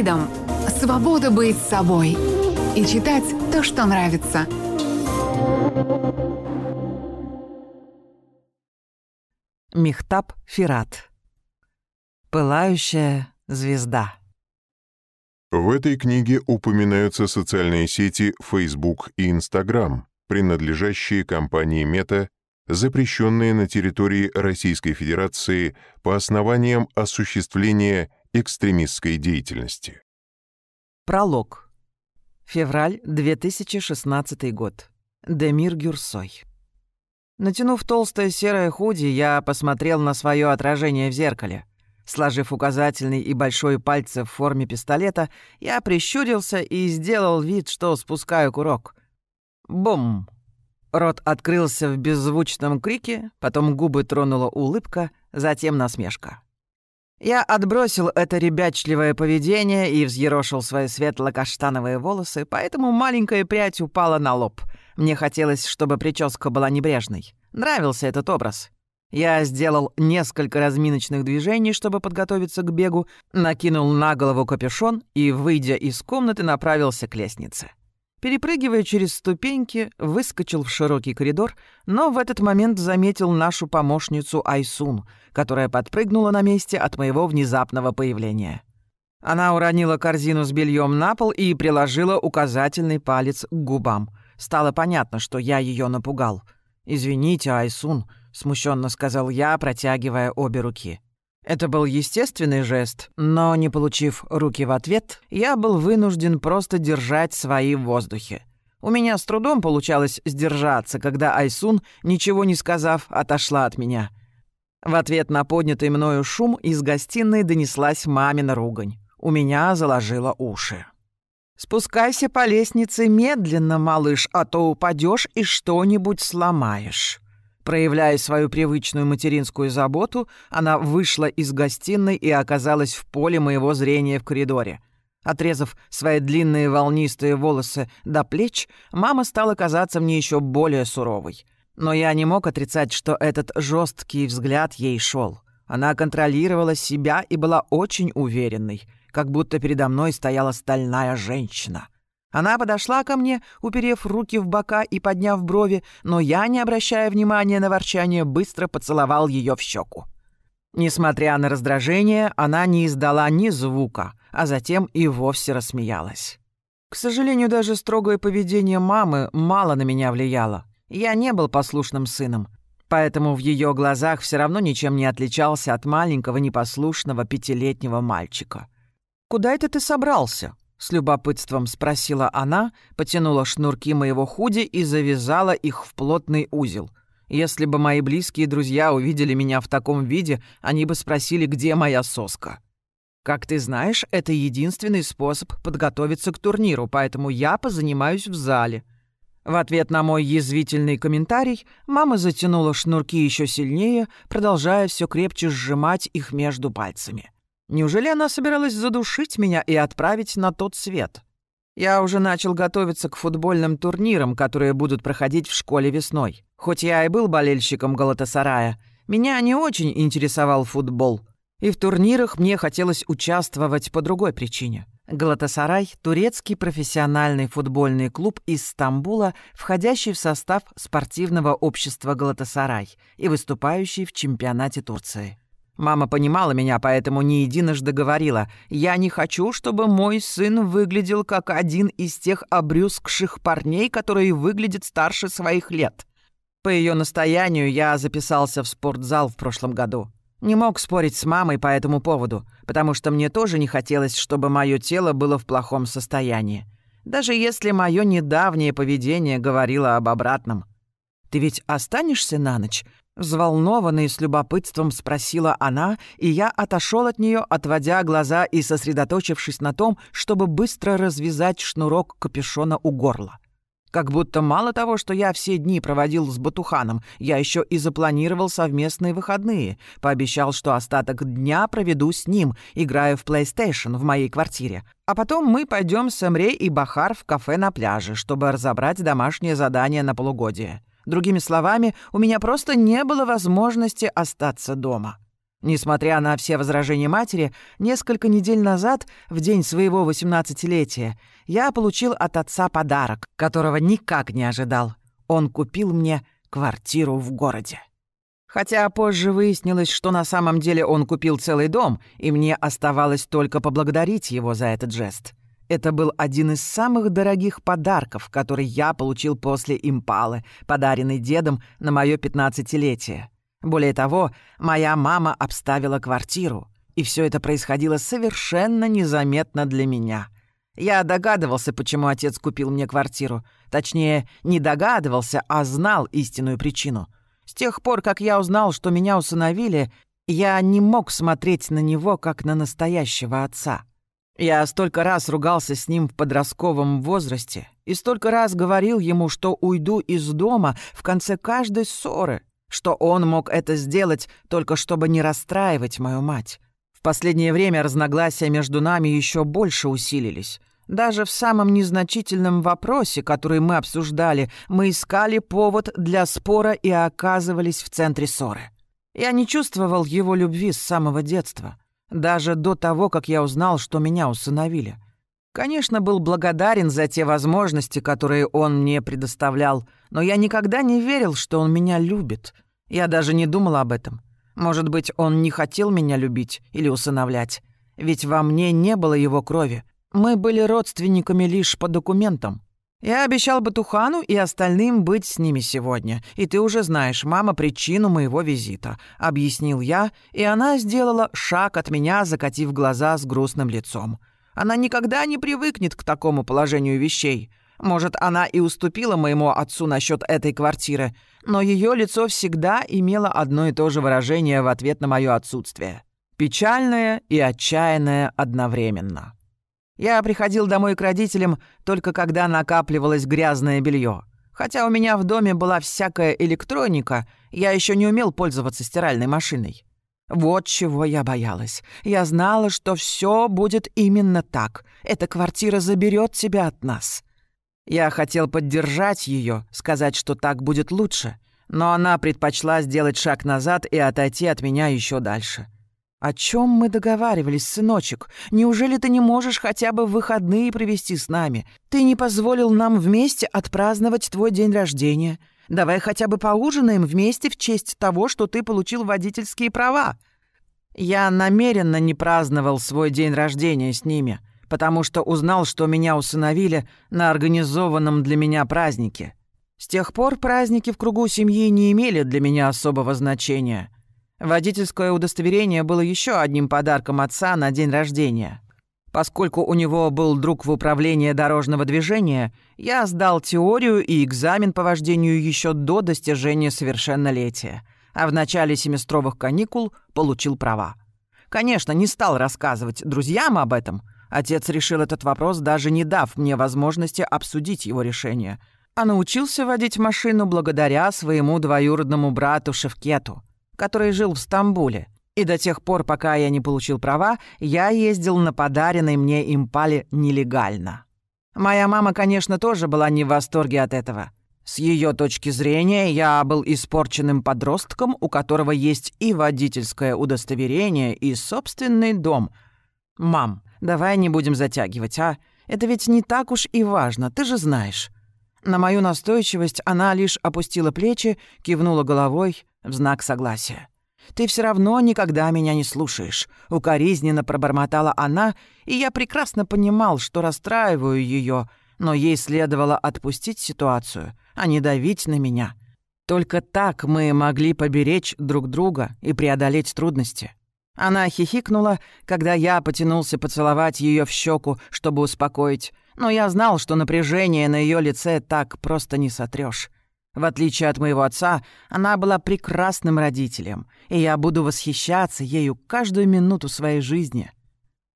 Freedom – свобода быть собой и читать то, что нравится. Михтаб Фират. Пылающая звезда. В этой книге упоминаются социальные сети Facebook и Instagram, принадлежащие компании Meta, запрещенные на территории Российской Федерации по основаниям осуществления экстремистской деятельности. Пролог. Февраль 2016 год. Демир Гюрсой. Натянув толстое серое худи, я посмотрел на свое отражение в зеркале. Сложив указательный и большой пальцы в форме пистолета, я прищурился и сделал вид, что спускаю курок. Бум! Рот открылся в беззвучном крике, потом губы тронула улыбка, затем насмешка. Я отбросил это ребячливое поведение и взъерошил свои светло-каштановые волосы, поэтому маленькая прядь упала на лоб. Мне хотелось, чтобы прическа была небрежной. Нравился этот образ. Я сделал несколько разминочных движений, чтобы подготовиться к бегу, накинул на голову капюшон и, выйдя из комнаты, направился к лестнице. Перепрыгивая через ступеньки, выскочил в широкий коридор, но в этот момент заметил нашу помощницу Айсун, которая подпрыгнула на месте от моего внезапного появления. Она уронила корзину с бельем на пол и приложила указательный палец к губам. Стало понятно, что я ее напугал. «Извините, Айсун», — смущенно сказал я, протягивая обе руки. Это был естественный жест, но, не получив руки в ответ, я был вынужден просто держать свои в воздухе. У меня с трудом получалось сдержаться, когда Айсун, ничего не сказав, отошла от меня. В ответ на поднятый мною шум из гостиной донеслась мамина ругань. У меня заложило уши. «Спускайся по лестнице медленно, малыш, а то упадешь и что-нибудь сломаешь». Проявляя свою привычную материнскую заботу, она вышла из гостиной и оказалась в поле моего зрения в коридоре. Отрезав свои длинные волнистые волосы до плеч, мама стала казаться мне еще более суровой. Но я не мог отрицать, что этот жесткий взгляд ей шел. Она контролировала себя и была очень уверенной, как будто передо мной стояла стальная женщина — она подошла ко мне, уперев руки в бока и подняв брови, но я, не обращая внимания на ворчание, быстро поцеловал ее в щеку. Несмотря на раздражение, она не издала ни звука, а затем и вовсе рассмеялась. К сожалению, даже строгое поведение мамы мало на меня влияло. Я не был послушным сыном, поэтому в ее глазах все равно ничем не отличался от маленького непослушного пятилетнего мальчика. «Куда это ты собрался?» С любопытством спросила она, потянула шнурки моего худи и завязала их в плотный узел. Если бы мои близкие друзья увидели меня в таком виде, они бы спросили, где моя соска. Как ты знаешь, это единственный способ подготовиться к турниру, поэтому я позанимаюсь в зале. В ответ на мой язвительный комментарий мама затянула шнурки еще сильнее, продолжая все крепче сжимать их между пальцами. Неужели она собиралась задушить меня и отправить на тот свет? Я уже начал готовиться к футбольным турнирам, которые будут проходить в школе весной. Хоть я и был болельщиком Галатасарая, меня не очень интересовал футбол. И в турнирах мне хотелось участвовать по другой причине. Галатасарай – турецкий профессиональный футбольный клуб из Стамбула, входящий в состав спортивного общества Галатасарай и выступающий в чемпионате Турции. Мама понимала меня, поэтому не единожды говорила, «Я не хочу, чтобы мой сын выглядел как один из тех обрюзгших парней, которые выглядят старше своих лет». По ее настоянию я записался в спортзал в прошлом году. Не мог спорить с мамой по этому поводу, потому что мне тоже не хотелось, чтобы мое тело было в плохом состоянии. Даже если мое недавнее поведение говорило об обратном. «Ты ведь останешься на ночь?» Взволнованно и с любопытством спросила она, и я отошел от нее, отводя глаза и сосредоточившись на том, чтобы быстро развязать шнурок капюшона у горла. Как будто мало того, что я все дни проводил с Батуханом, я еще и запланировал совместные выходные, пообещал, что остаток дня проведу с ним, играя в PlayStation в моей квартире. А потом мы пойдем с Эмре и Бахар в кафе на пляже, чтобы разобрать домашнее задание на полугодие. Другими словами, у меня просто не было возможности остаться дома. Несмотря на все возражения матери, несколько недель назад, в день своего 18-летия, я получил от отца подарок, которого никак не ожидал. Он купил мне квартиру в городе. Хотя позже выяснилось, что на самом деле он купил целый дом, и мне оставалось только поблагодарить его за этот жест. Это был один из самых дорогих подарков, который я получил после импалы, подаренный дедом на мое пятнадцатилетие. Более того, моя мама обставила квартиру, и все это происходило совершенно незаметно для меня. Я догадывался, почему отец купил мне квартиру. Точнее, не догадывался, а знал истинную причину. С тех пор, как я узнал, что меня усыновили, я не мог смотреть на него, как на настоящего отца. Я столько раз ругался с ним в подростковом возрасте и столько раз говорил ему, что уйду из дома в конце каждой ссоры — что он мог это сделать только чтобы не расстраивать мою мать. В последнее время разногласия между нами еще больше усилились. Даже в самом незначительном вопросе, который мы обсуждали, мы искали повод для спора и оказывались в центре ссоры. Я не чувствовал его любви с самого детства, даже до того, как я узнал, что меня усыновили. Конечно, был благодарен за те возможности, которые он мне предоставлял, но я никогда не верил, что он меня любит. Я даже не думал об этом. Может быть, он не хотел меня любить или усыновлять. Ведь во мне не было его крови. Мы были родственниками лишь по документам. Я обещал Батухану и остальным быть с ними сегодня. И ты уже знаешь, мама, причину моего визита», — объяснил я, и она сделала шаг от меня, закатив глаза с грустным лицом. Она никогда не привыкнет к такому положению вещей. Может, она и уступила моему отцу насчет этой квартиры, но ее лицо всегда имело одно и то же выражение в ответ на мое отсутствие. Печальное и отчаянное одновременно. Я приходил домой к родителям только когда накапливалось грязное белье. Хотя у меня в доме была всякая электроника, я еще не умел пользоваться стиральной машиной. Вот чего я боялась. Я знала, что все будет именно так. Эта квартира заберет тебя от нас. Я хотел поддержать ее, сказать, что так будет лучше, но она предпочла сделать шаг назад и отойти от меня еще дальше. «О чем мы договаривались, сыночек? Неужели ты не можешь хотя бы выходные провести с нами? Ты не позволил нам вместе отпраздновать твой день рождения. Давай хотя бы поужинаем вместе в честь того, что ты получил водительские права». Я намеренно не праздновал свой день рождения с ними, потому что узнал, что меня усыновили на организованном для меня празднике. С тех пор праздники в кругу семьи не имели для меня особого значения. Водительское удостоверение было еще одним подарком отца на день рождения. Поскольку у него был друг в управлении дорожного движения, я сдал теорию и экзамен по вождению еще до достижения совершеннолетия, а в начале семестровых каникул получил права. Конечно, не стал рассказывать друзьям об этом. Отец решил этот вопрос, даже не дав мне возможности обсудить его решение. А научился водить машину благодаря своему двоюродному брату Шевкету, который жил в Стамбуле и до тех пор, пока я не получил права, я ездил на подаренной мне импале нелегально. Моя мама, конечно, тоже была не в восторге от этого. С ее точки зрения, я был испорченным подростком, у которого есть и водительское удостоверение, и собственный дом. «Мам, давай не будем затягивать, а? Это ведь не так уж и важно, ты же знаешь». На мою настойчивость она лишь опустила плечи, кивнула головой в знак согласия. Ты все равно никогда меня не слушаешь», — укоризненно пробормотала она, и я прекрасно понимал, что расстраиваю ее, но ей следовало отпустить ситуацию, а не давить на меня. Только так мы могли поберечь друг друга и преодолеть трудности. Она хихикнула, когда я потянулся поцеловать ее в щеку, чтобы успокоить, но я знал, что напряжение на ее лице так просто не сотрешь. В отличие от моего отца, она была прекрасным родителем, и я буду восхищаться ею каждую минуту своей жизни.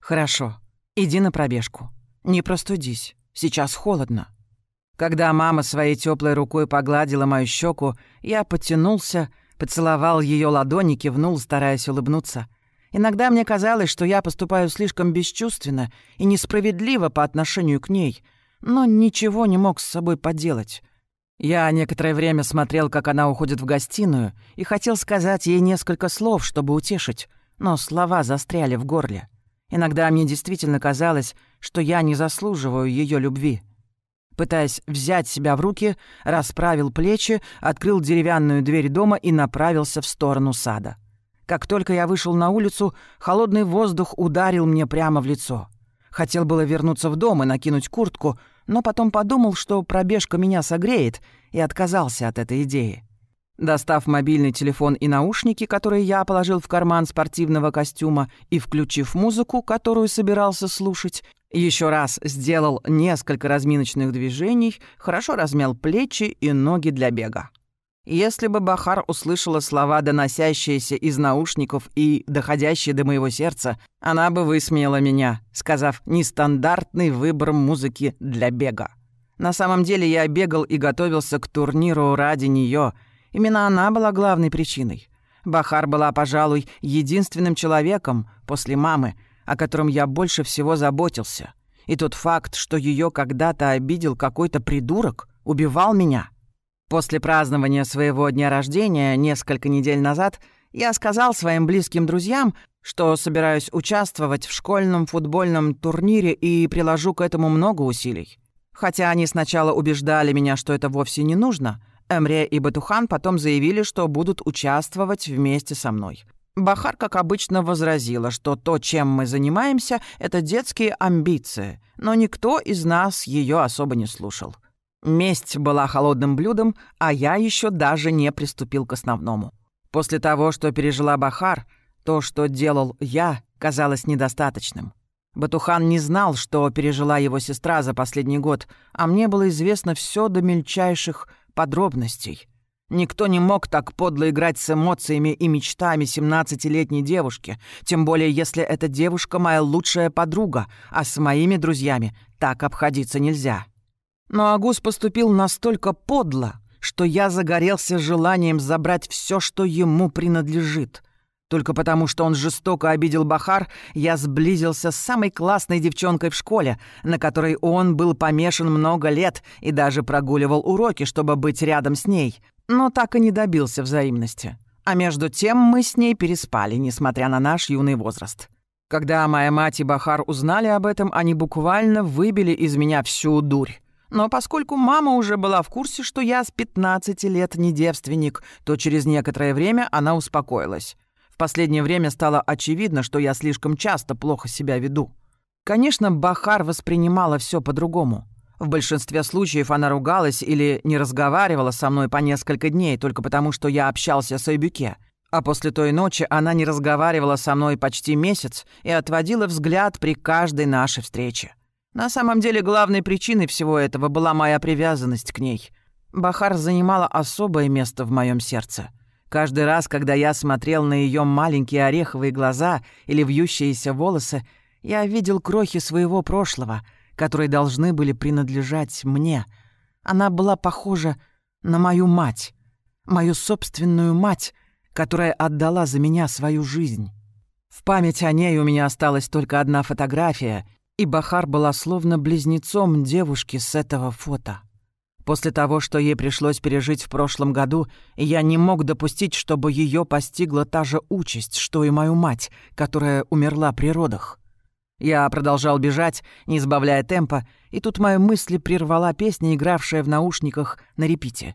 Хорошо, иди на пробежку. Не простудись, сейчас холодно. Когда мама своей теплой рукой погладила мою щеку, я потянулся, поцеловал ее ладони, кивнул, стараясь улыбнуться. Иногда мне казалось, что я поступаю слишком бесчувственно и несправедливо по отношению к ней, но ничего не мог с собой поделать. Я некоторое время смотрел, как она уходит в гостиную, и хотел сказать ей несколько слов, чтобы утешить, но слова застряли в горле. Иногда мне действительно казалось, что я не заслуживаю ее любви. Пытаясь взять себя в руки, расправил плечи, открыл деревянную дверь дома и направился в сторону сада. Как только я вышел на улицу, холодный воздух ударил мне прямо в лицо. Хотел было вернуться в дом и накинуть куртку, но потом подумал, что пробежка меня согреет, и отказался от этой идеи. Достав мобильный телефон и наушники, которые я положил в карман спортивного костюма, и включив музыку, которую собирался слушать, еще раз сделал несколько разминочных движений, хорошо размял плечи и ноги для бега. Если бы Бахар услышала слова, доносящиеся из наушников и доходящие до моего сердца, она бы высмеяла меня, сказав «нестандартный выбор музыки для бега». На самом деле я бегал и готовился к турниру ради нее. Именно она была главной причиной. Бахар была, пожалуй, единственным человеком после мамы, о котором я больше всего заботился. И тот факт, что ее когда-то обидел какой-то придурок, убивал меня — После празднования своего дня рождения несколько недель назад я сказал своим близким друзьям, что собираюсь участвовать в школьном футбольном турнире и приложу к этому много усилий. Хотя они сначала убеждали меня, что это вовсе не нужно, Эмре и Батухан потом заявили, что будут участвовать вместе со мной. Бахар, как обычно, возразила, что то, чем мы занимаемся, это детские амбиции, но никто из нас ее особо не слушал. Месть была холодным блюдом, а я еще даже не приступил к основному. После того, что пережила Бахар, то, что делал я, казалось недостаточным. Батухан не знал, что пережила его сестра за последний год, а мне было известно все до мельчайших подробностей. Никто не мог так подло играть с эмоциями и мечтами 17-летней девушки, тем более если эта девушка моя лучшая подруга, а с моими друзьями так обходиться нельзя. Но Агус поступил настолько подло, что я загорелся желанием забрать все, что ему принадлежит. Только потому, что он жестоко обидел Бахар, я сблизился с самой классной девчонкой в школе, на которой он был помешан много лет и даже прогуливал уроки, чтобы быть рядом с ней, но так и не добился взаимности. А между тем мы с ней переспали, несмотря на наш юный возраст. Когда моя мать и Бахар узнали об этом, они буквально выбили из меня всю дурь. Но поскольку мама уже была в курсе, что я с 15 лет не девственник, то через некоторое время она успокоилась. В последнее время стало очевидно, что я слишком часто плохо себя веду. Конечно, Бахар воспринимала все по-другому. В большинстве случаев она ругалась или не разговаривала со мной по несколько дней только потому, что я общался с Айбюке. А после той ночи она не разговаривала со мной почти месяц и отводила взгляд при каждой нашей встрече. На самом деле главной причиной всего этого была моя привязанность к ней. Бахар занимала особое место в моем сердце. Каждый раз, когда я смотрел на ее маленькие ореховые глаза или вьющиеся волосы, я видел крохи своего прошлого, которые должны были принадлежать мне. Она была похожа на мою мать, мою собственную мать, которая отдала за меня свою жизнь. В память о ней у меня осталась только одна фотография — и Бахар была словно близнецом девушки с этого фото. После того, что ей пришлось пережить в прошлом году, я не мог допустить, чтобы ее постигла та же участь, что и мою мать, которая умерла при родах. Я продолжал бежать, не сбавляя темпа, и тут мои мысли прервала песня, игравшая в наушниках на репите.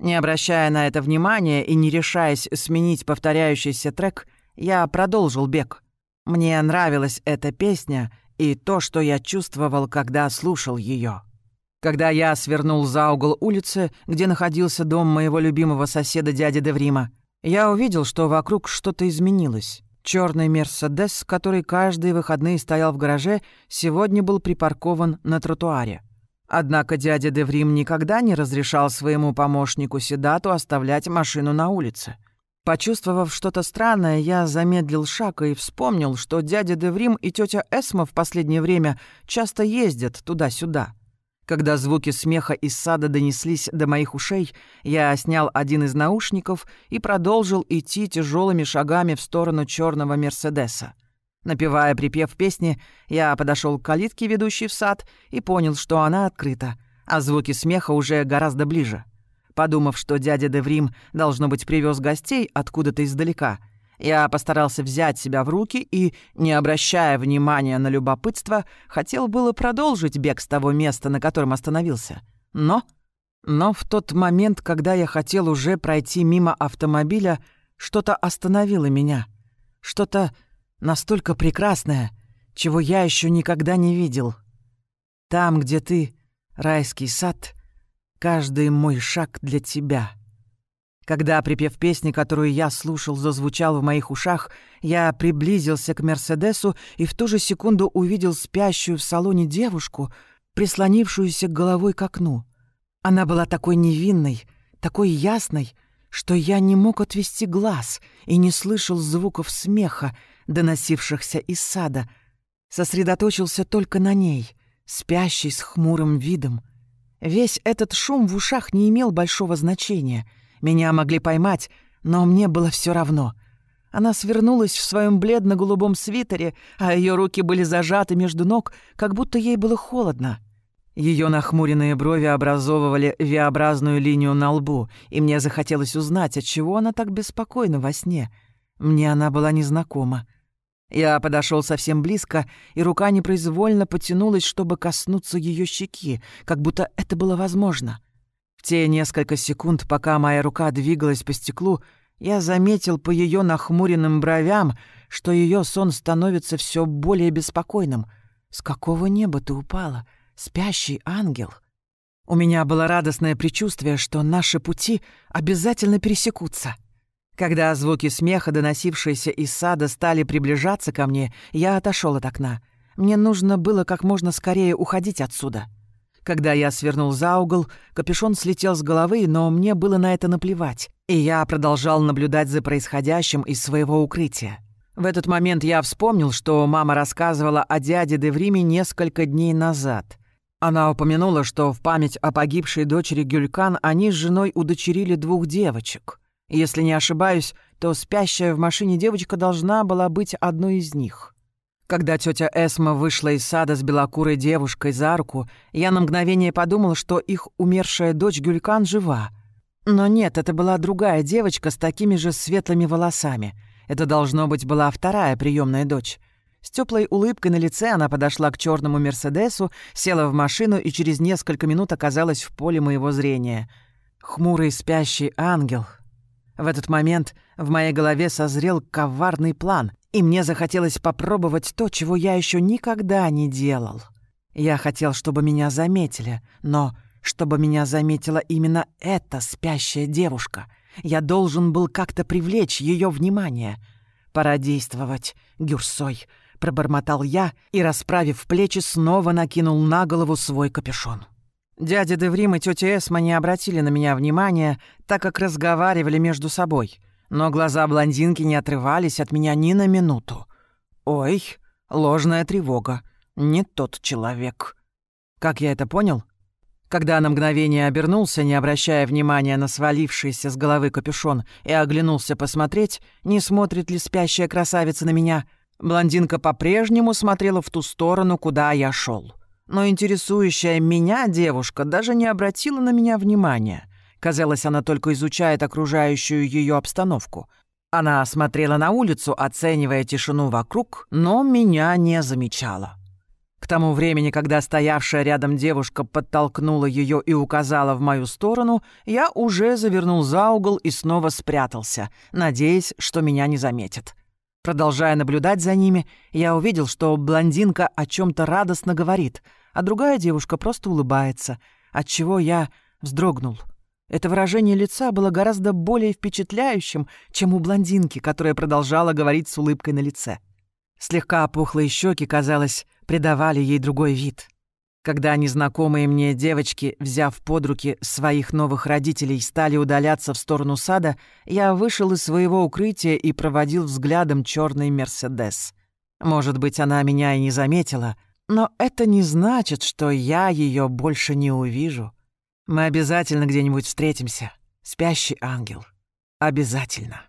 Не обращая на это внимания и не решаясь сменить повторяющийся трек, я продолжил бег. Мне нравилась эта песня — и то, что я чувствовал, когда слушал ее. Когда я свернул за угол улицы, где находился дом моего любимого соседа дяди Деврима, я увидел, что вокруг что-то изменилось. Черный Мерседес, который каждые выходные стоял в гараже, сегодня был припаркован на тротуаре. Однако дядя Деврим никогда не разрешал своему помощнику Седату оставлять машину на улице. Почувствовав что-то странное, я замедлил шаг и вспомнил, что дядя Деврим и тетя Эсма в последнее время часто ездят туда-сюда. Когда звуки смеха из сада донеслись до моих ушей, я снял один из наушников и продолжил идти тяжелыми шагами в сторону черного Мерседеса. Напевая припев песни, я подошел к калитке, ведущей в сад, и понял, что она открыта, а звуки смеха уже гораздо ближе. Подумав, что дядя Деврим, должно быть, привез гостей откуда-то издалека. Я постарался взять себя в руки и, не обращая внимания на любопытство, хотел было продолжить бег с того места, на котором остановился. Но... Но в тот момент, когда я хотел уже пройти мимо автомобиля, что-то остановило меня. Что-то настолько прекрасное, чего я еще никогда не видел. Там, где ты, райский сад, каждый мой шаг для тебя. Когда припев песни, которую я слушал, зазвучал в моих ушах, я приблизился к Мерседесу и в ту же секунду увидел спящую в салоне девушку, прислонившуюся головой к окну. Она была такой невинной, такой ясной, что я не мог отвести глаз и не слышал звуков смеха, доносившихся из сада. Сосредоточился только на ней, спящей с хмурым видом. Весь этот шум в ушах не имел большого значения. Меня могли поймать, но мне было все равно. Она свернулась в своем бледно-голубом свитере, а ее руки были зажаты между ног, как будто ей было холодно. Ее нахмуренные брови образовывали V-образную линию на лбу, и мне захотелось узнать, отчего она так беспокойна во сне. Мне она была незнакома. Я подошел совсем близко, и рука непроизвольно потянулась, чтобы коснуться ее щеки, как будто это было возможно. В те несколько секунд, пока моя рука двигалась по стеклу, я заметил по ее нахмуренным бровям, что ее сон становится все более беспокойным. «С какого неба ты упала?» спящий ангел. У меня было радостное предчувствие, что наши пути обязательно пересекутся. Когда звуки смеха, доносившиеся из сада, стали приближаться ко мне, я отошел от окна. Мне нужно было как можно скорее уходить отсюда. Когда я свернул за угол, капюшон слетел с головы, но мне было на это наплевать, и я продолжал наблюдать за происходящим из своего укрытия. В этот момент я вспомнил, что мама рассказывала о дяде Девриме несколько дней назад. Она упомянула, что в память о погибшей дочери Гюлькан они с женой удочерили двух девочек. Если не ошибаюсь, то спящая в машине девочка должна была быть одной из них. Когда тетя Эсма вышла из сада с белокурой девушкой за руку, я на мгновение подумал, что их умершая дочь Гюлькан жива. Но нет, это была другая девочка с такими же светлыми волосами. Это, должно быть, была вторая приемная дочь. С теплой улыбкой на лице она подошла к черному Мерседесу, села в машину и через несколько минут оказалась в поле моего зрения. Хмурый спящий ангел. В этот момент в моей голове созрел коварный план, и мне захотелось попробовать то, чего я еще никогда не делал. Я хотел, чтобы меня заметили, но чтобы меня заметила именно эта спящая девушка. Я должен был как-то привлечь ее внимание. Пора действовать, Гюрсой пробормотал я и, расправив плечи, снова накинул на голову свой капюшон. Дядя Деврим и тетя Эсма не обратили на меня внимания, так как разговаривали между собой, но глаза блондинки не отрывались от меня ни на минуту. «Ой, ложная тревога. Не тот человек». Как я это понял? Когда на мгновение обернулся, не обращая внимания на свалившийся с головы капюшон, и оглянулся посмотреть, не смотрит ли спящая красавица на меня — Блондинка по-прежнему смотрела в ту сторону, куда я шел. Но интересующая меня девушка даже не обратила на меня внимания. Казалось, она только изучает окружающую ее обстановку. Она смотрела на улицу, оценивая тишину вокруг, но меня не замечала. К тому времени, когда стоявшая рядом девушка подтолкнула ее и указала в мою сторону, я уже завернул за угол и снова спрятался, надеясь, что меня не заметят. Продолжая наблюдать за ними, я увидел, что блондинка о чем то радостно говорит, а другая девушка просто улыбается, отчего я вздрогнул. Это выражение лица было гораздо более впечатляющим, чем у блондинки, которая продолжала говорить с улыбкой на лице. Слегка опухлые щеки, казалось, придавали ей другой вид. Когда незнакомые мне девочки, взяв под руки своих новых родителей, стали удаляться в сторону сада, я вышел из своего укрытия и проводил взглядом черный Мерседес. Может быть, она меня и не заметила, но это не значит, что я ее больше не увижу. Мы обязательно где-нибудь встретимся. Спящий ангел. Обязательно.